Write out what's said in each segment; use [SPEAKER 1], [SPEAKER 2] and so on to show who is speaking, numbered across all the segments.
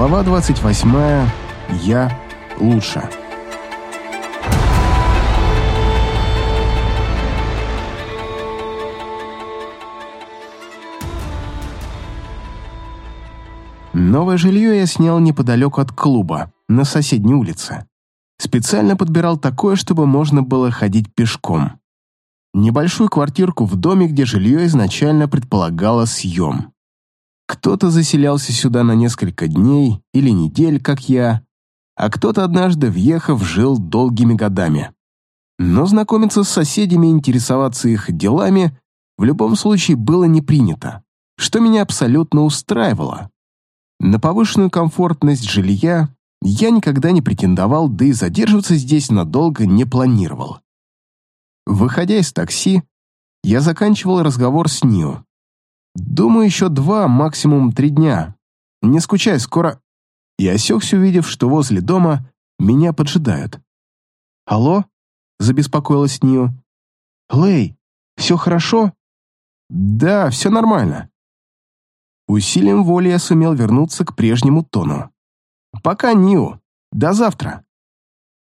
[SPEAKER 1] Глава 28. Я лучше. Новое жилье я снял неподалеку от клуба, на соседней улице. Специально подбирал такое, чтобы можно было ходить пешком. Небольшую квартирку в доме, где жилье изначально предполагало съем. Кто-то заселялся сюда на несколько дней или недель, как я, а кто-то однажды, въехав, жил долгими годами. Но знакомиться с соседями и интересоваться их делами в любом случае было не принято, что меня абсолютно устраивало. На повышенную комфортность жилья я никогда не претендовал, да и задерживаться здесь надолго не планировал. Выходя из такси, я заканчивал разговор с Нио. Думаю, еще два, максимум три дня. Не скучай, скоро...» И осекся, увидев, что возле дома меня поджидают. «Алло?» — забеспокоилась Нио. «Лэй, все хорошо?» «Да, все нормально». Усилием воли я сумел вернуться к прежнему тону. «Пока, Нио. До завтра».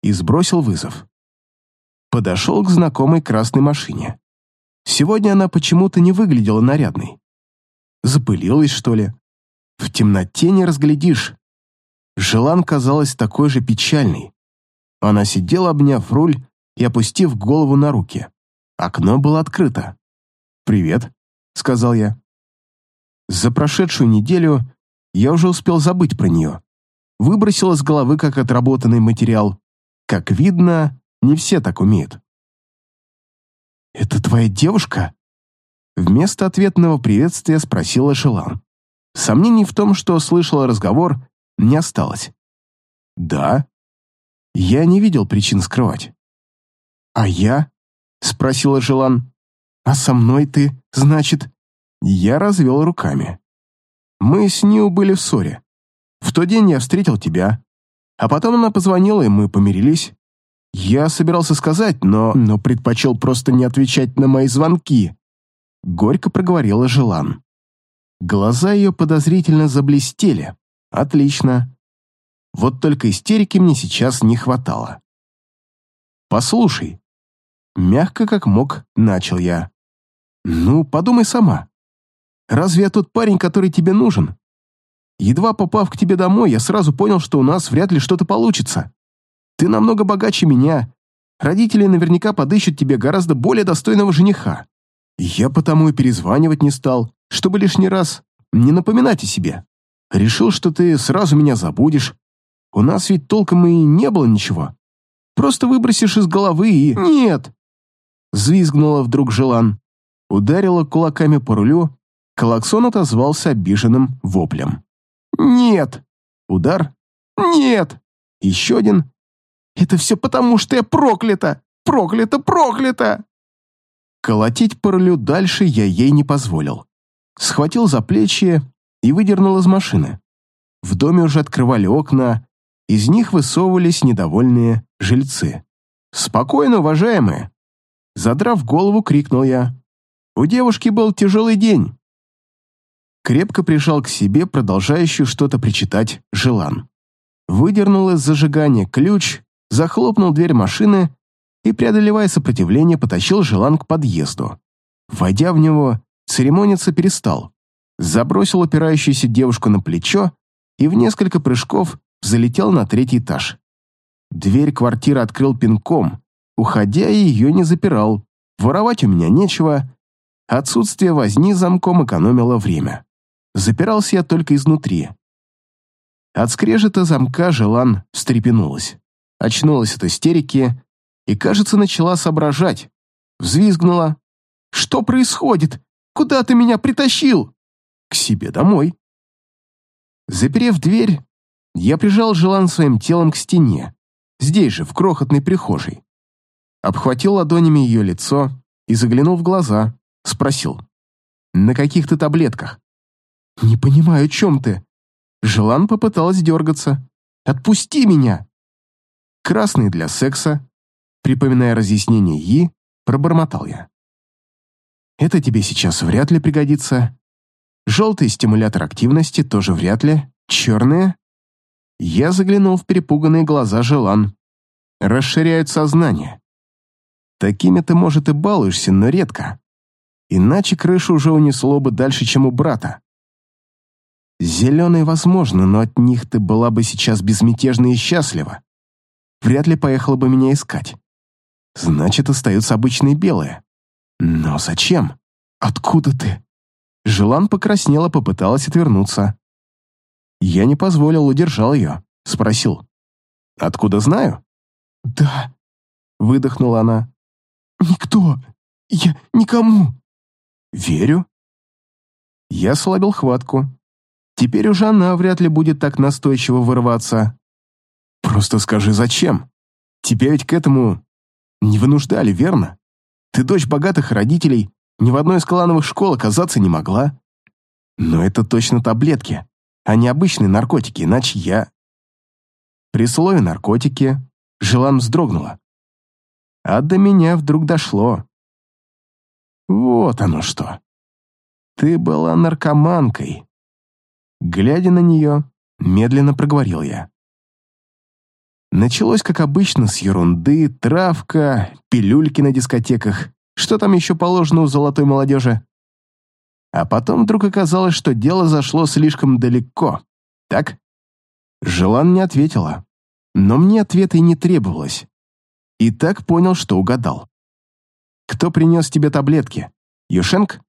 [SPEAKER 1] И сбросил вызов. Подошел к знакомой красной машине. Сегодня она почему-то не выглядела нарядной. Запылилась, что ли? В темноте не разглядишь. Желан казалась такой же печальной. Она сидела, обняв руль и опустив голову на руки. Окно было открыто. «Привет», — сказал я. За прошедшую неделю я уже успел забыть про нее. Выбросил из головы как отработанный материал. Как видно, не все так умеют. «Это твоя девушка?» Вместо ответного приветствия спросила Шелан. Сомнений в том, что слышала разговор, не осталось. «Да?» Я не видел причин скрывать. «А я?» — спросила Желан. «А со мной ты, значит?» Я развел руками. Мы с Ниу были в ссоре. В тот день я встретил тебя, а потом она позвонила, и мы помирились. Я собирался сказать, но, но предпочел просто не отвечать на мои звонки. Горько проговорила Желан. Глаза ее подозрительно заблестели. Отлично. Вот только истерики мне сейчас не хватало. «Послушай», — мягко как мог, начал я. «Ну, подумай сама. Разве я тот парень, который тебе нужен? Едва попав к тебе домой, я сразу понял, что у нас вряд ли что-то получится. Ты намного богаче меня. Родители наверняка подыщут тебе гораздо более достойного жениха. Я потому и перезванивать не стал, чтобы лишний раз не напоминать о себе. Решил, что ты сразу меня забудешь. У нас ведь толком и не было ничего. Просто выбросишь из головы и... Нет!» Звизгнула вдруг Желан. Ударила кулаками по рулю. Колоксон отозвался обиженным воплем. «Нет!» Удар. «Нет!» Еще один. «Это все потому, что я проклята! Проклята, проклята!» Колотить по рулю дальше я ей не позволил. Схватил за плечи и выдернул из машины. В доме уже открывали окна, из них высовывались недовольные жильцы. «Спокойно, уважаемые!» Задрав голову, крикнул я. «У девушки был тяжелый день!» Крепко прижал к себе продолжающую что-то причитать Желан. Выдернул из зажигания ключ, захлопнул дверь машины и, преодолевая сопротивление, потащил Желан к подъезду. Войдя в него, церемониться перестал. Забросил опирающуюся девушку на плечо и в несколько прыжков залетел на третий этаж. Дверь квартиры открыл пинком, уходя ее не запирал. Воровать у меня нечего. Отсутствие возни замком экономило время. Запирался я только изнутри. От скрежета замка Желан встрепенулась. Очнулась от истерики и, кажется, начала соображать. Взвизгнула. «Что происходит? Куда ты меня притащил?» «К себе домой». Заперев дверь, я прижал Желан своим телом к стене, здесь же, в крохотной прихожей. Обхватил ладонями ее лицо и заглянул в глаза, спросил. «На каких ты таблетках?» «Не понимаю, о чем ты?» Желан попыталась дергаться. «Отпусти меня!» Красный для секса, Припоминая разъяснение Yi, пробормотал я. Это тебе сейчас вряд ли пригодится. Желтый стимулятор активности тоже вряд ли. Черные Я заглянул в перепуганные глаза Желан. Расширяют сознание. Такими ты, может, и балуешься, но редко. Иначе крышу уже унесло бы дальше, чем у брата. Зеленые возможно, но от них ты была бы сейчас безмятежна и счастлива. Вряд ли поехала бы меня искать. Значит, остаются обычные белые. Но зачем? Откуда ты? Желан покраснела, попыталась отвернуться. Я не позволил, удержал ее. Спросил. «Откуда знаю?» «Да», — выдохнула она. «Никто. Я никому». «Верю». Я слабил хватку. Теперь уже она вряд ли будет так настойчиво вырываться. «Просто скажи, зачем? Тебя ведь к этому не вынуждали, верно? Ты дочь богатых родителей, ни в одной из клановых школ оказаться не могла. Но это точно таблетки, а не обычные наркотики, иначе я...» При слове «наркотики» Желан вздрогнула. А до меня вдруг дошло. Вот оно что. Ты была наркоманкой. Глядя на нее, медленно проговорил я. Началось, как обычно, с ерунды, травка, пилюльки на дискотеках, что там еще положено у золотой молодежи. А потом вдруг оказалось, что дело зашло слишком далеко. Так? Желан не ответила, но мне ответа и не требовалось. И так понял, что угадал. «Кто принес тебе таблетки? Юшенк?»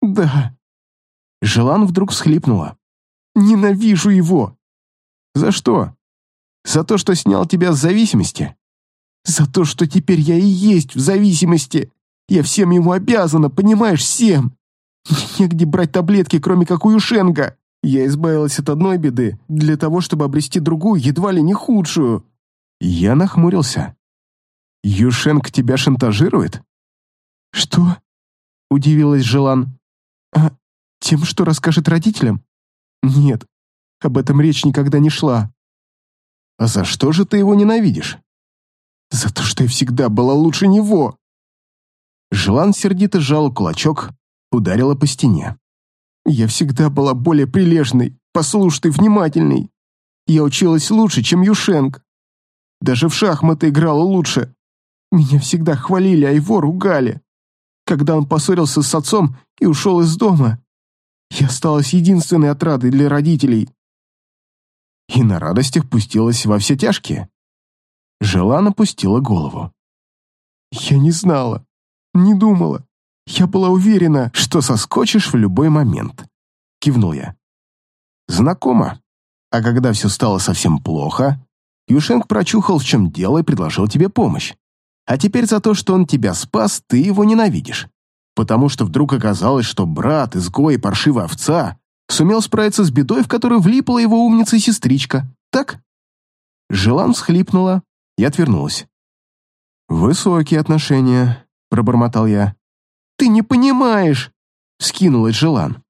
[SPEAKER 1] «Да». Желан вдруг всхлипнула. «Ненавижу его!» «За что?» За то, что снял тебя с зависимости? За то, что теперь я и есть в зависимости. Я всем ему обязана, понимаешь, всем. Негде брать таблетки, кроме как у Юшенга. Я избавилась от одной беды для того, чтобы обрести другую, едва ли не худшую. Я нахмурился. Юшенг тебя шантажирует? Что? Удивилась Желан. А тем, что расскажет родителям? Нет, об этом речь никогда не шла. А за что же ты его ненавидишь? За то, что я всегда была лучше него. Желан сердито сжал кулачок, ударила по стене. Я всегда была более прилежной, послушной, внимательной. Я училась лучше, чем Юшенк. Даже в шахматы играла лучше. Меня всегда хвалили, а его ругали. Когда он поссорился с отцом и ушел из дома, я осталась единственной отрадой для родителей и на радостях пустилась во все тяжкие. Желана пустила голову. «Я не знала, не думала. Я была уверена, что соскочишь в любой момент», — кивнул я. «Знакомо. А когда все стало совсем плохо, Юшенк прочухал, в чем дело, и предложил тебе помощь. А теперь за то, что он тебя спас, ты его ненавидишь. Потому что вдруг оказалось, что брат, изгой и паршивая овца сумел справиться с бедой, в которую влипла его умница-сестричка, так? Желан всхлипнула и отвернулась. «Высокие отношения», — пробормотал я. «Ты не понимаешь!» — скинулась Желан.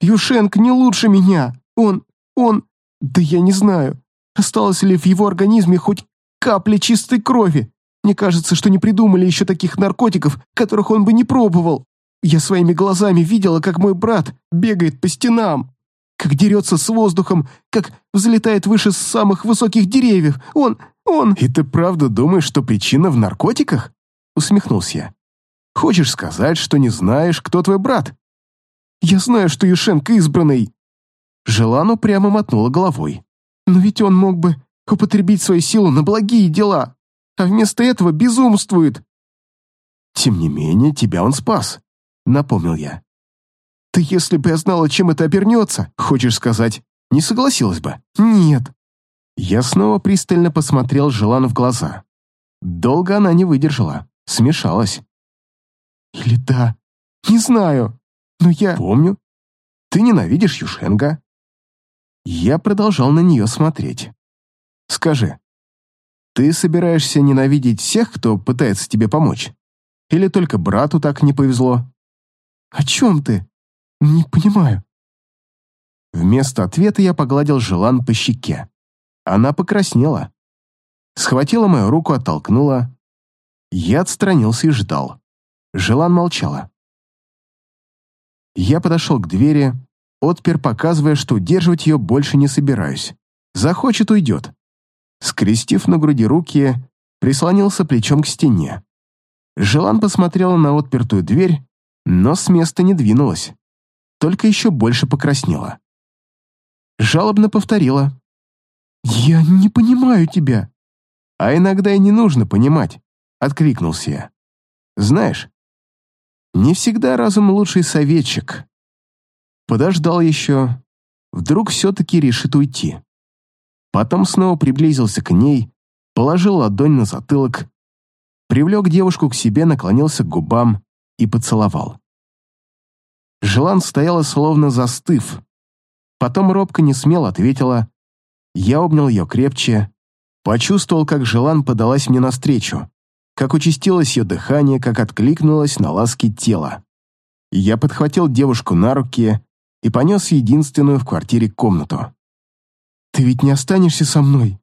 [SPEAKER 1] «Юшенк не лучше меня. Он... он... Да я не знаю, осталось ли в его организме хоть капля чистой крови. Мне кажется, что не придумали еще таких наркотиков, которых он бы не пробовал. Я своими глазами видела, как мой брат бегает по стенам, как дерется с воздухом, как взлетает выше самых высоких деревьев. Он... он...» «И ты правда думаешь, что причина в наркотиках?» Усмехнулся я. «Хочешь сказать, что не знаешь, кто твой брат?» «Я знаю, что Юшенко избранный». Желану прямо мотнула головой. «Но ведь он мог бы употребить свою силу на благие дела, а вместо этого безумствует». «Тем не менее, тебя он спас напомнил я. «Ты если бы я знала, чем это обернется, хочешь сказать, не согласилась бы?» «Нет». Я снова пристально посмотрел Желану в глаза. Долго она не выдержала, смешалась. «Или да, не знаю, но я...» «Помню. Ты ненавидишь Юшенга?» Я продолжал на нее смотреть. «Скажи, ты собираешься ненавидеть всех, кто пытается тебе помочь? Или только брату так не повезло?» «О чем ты? Не понимаю». Вместо ответа я погладил Желан по щеке. Она покраснела. Схватила мою руку, оттолкнула. Я отстранился и ждал. Желан молчала. Я подошел к двери, отпер, показывая, что удерживать ее больше не собираюсь. Захочет — уйдет. Скрестив на груди руки, прислонился плечом к стене. Желан посмотрела на отпертую дверь, но с места не двинулась, только еще больше покраснела. Жалобно повторила. «Я не понимаю тебя». «А иногда и не нужно понимать», — откликнулся я. «Знаешь, не всегда разум лучший советчик». Подождал еще, вдруг все-таки решит уйти. Потом снова приблизился к ней, положил ладонь на затылок, привлек девушку к себе, наклонился к губам и поцеловал. Желан стояла словно застыв. Потом робко не смело ответила. Я обнял ее крепче, почувствовал, как Желан подалась мне навстречу, как участилось ее дыхание, как откликнулось на ласки тела. Я подхватил девушку на руки и понес единственную в квартире комнату. «Ты ведь не останешься со мной?»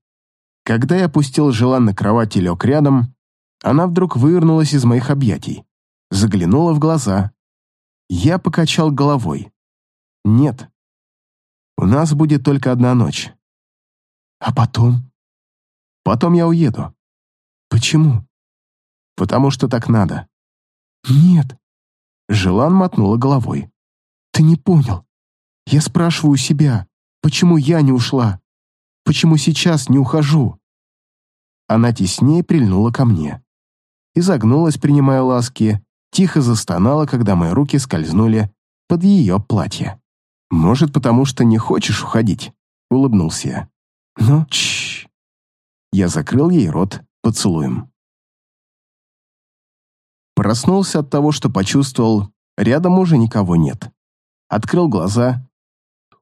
[SPEAKER 1] Когда я опустил Желан на кровать и лег рядом, она вдруг вывернулась из моих объятий, заглянула в глаза. Я покачал головой. «Нет. У нас будет только одна ночь. А потом? Потом я уеду. Почему? Потому что так надо. Нет. Желан мотнула головой. Ты не понял. Я спрашиваю себя, почему я не ушла? Почему сейчас не ухожу? Она теснее прильнула ко мне. Изогнулась, принимая ласки, тихо застонала, когда мои руки скользнули под ее платье. «Может, потому что не хочешь уходить?» — улыбнулся я. «Ну, чш!» Я закрыл ей рот поцелуем. Проснулся от того, что почувствовал, рядом уже никого нет. Открыл глаза,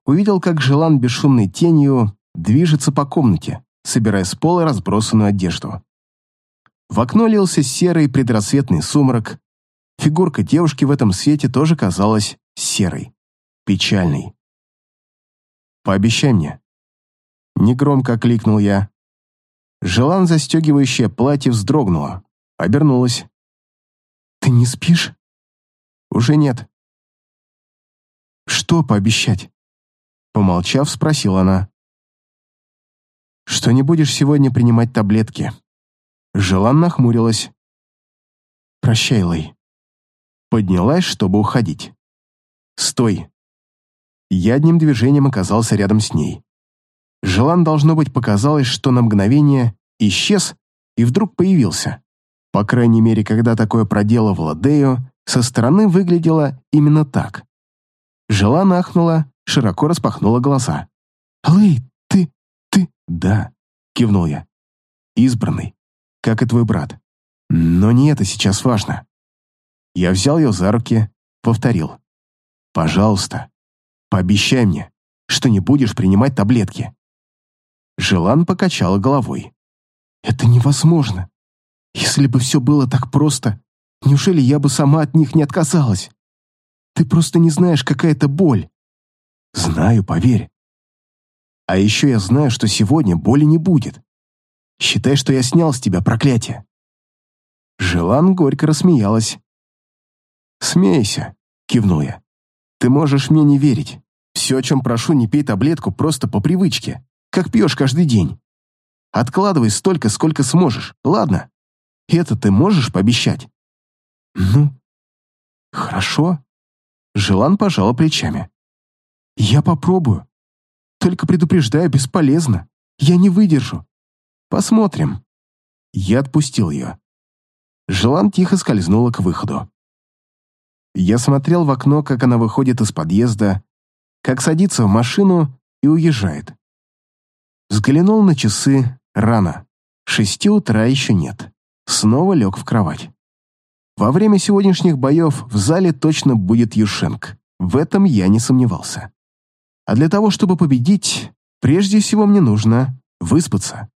[SPEAKER 1] увидел, как Желан бесшумной тенью движется по комнате, собирая с пола разбросанную одежду. В окно лился серый предрассветный сумрак. Фигурка девушки в этом свете тоже казалась серой, печальной. «Пообещай мне». Негромко кликнул я. Желан, застегивающее платье, вздрогнула, обернулась. «Ты не спишь?» «Уже нет». «Что пообещать?» Помолчав, спросила она. «Что не будешь сегодня принимать таблетки?» Желан нахмурилась. «Прощай, Лэй». Поднялась, чтобы уходить. «Стой!» Я одним движением оказался рядом с ней. Желан, должно быть, показалось, что на мгновение исчез и вдруг появился. По крайней мере, когда такое проделывала Дею, со стороны выглядело именно так. Желан ахнула, широко распахнула глаза. «Лэй, ты... ты...» «Да», — кивнул я. «Избранный, как и твой брат. Но не это сейчас важно». Я взял ее за руки, повторил. «Пожалуйста, пообещай мне, что не будешь принимать таблетки». Желан покачала головой. «Это невозможно. Если бы все было так просто, неужели я бы сама от них не отказалась? Ты просто не знаешь, какая это боль. Знаю, поверь. А еще я знаю, что сегодня боли не будет. Считай, что я снял с тебя проклятие. Желан горько рассмеялась. «Смейся», — кивнул я. «Ты можешь мне не верить. Все, о чем прошу, не пей таблетку просто по привычке, как пьешь каждый день. Откладывай столько, сколько сможешь, ладно? Это ты можешь пообещать?» «Ну, хорошо». Желан пожала плечами. «Я попробую. Только предупреждаю, бесполезно. Я не выдержу. Посмотрим». Я отпустил ее. Желан тихо скользнула к выходу. Я смотрел в окно, как она выходит из подъезда, как садится в машину и уезжает. Взглянул на часы рано. Шести утра еще нет. Снова лег в кровать. Во время сегодняшних боев в зале точно будет Юшенк. В этом я не сомневался. А для того, чтобы победить, прежде всего мне нужно выспаться.